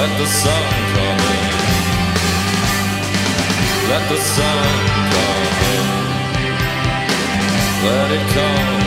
Let the sun come in. Let the sun come in. Let it come.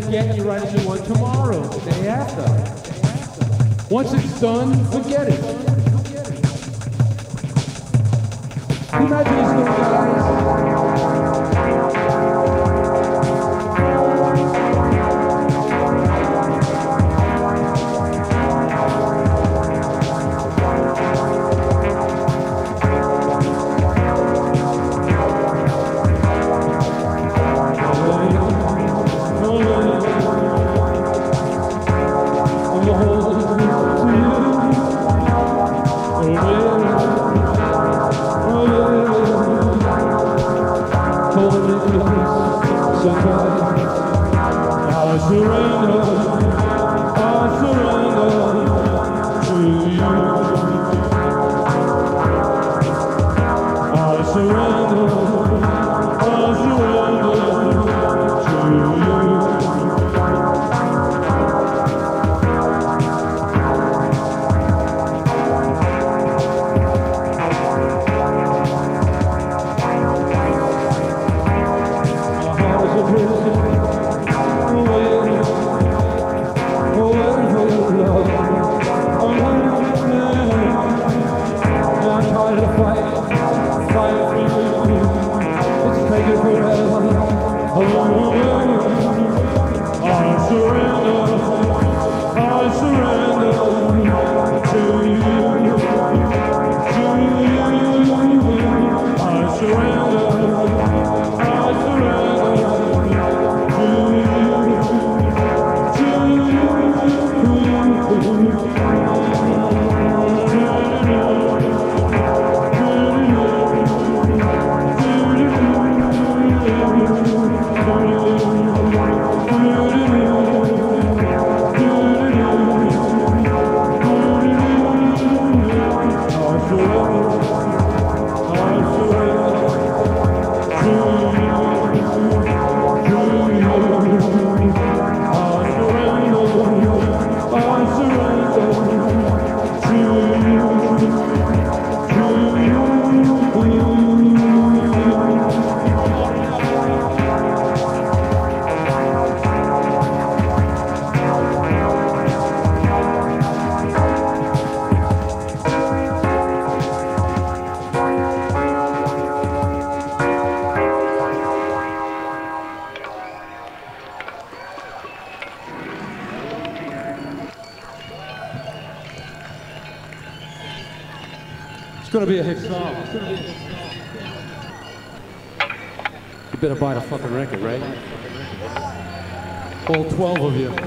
Forget you a new one tomorrow, the day after. Once it's done, forget it. Imagine little guys. Record, right? All 12 of you.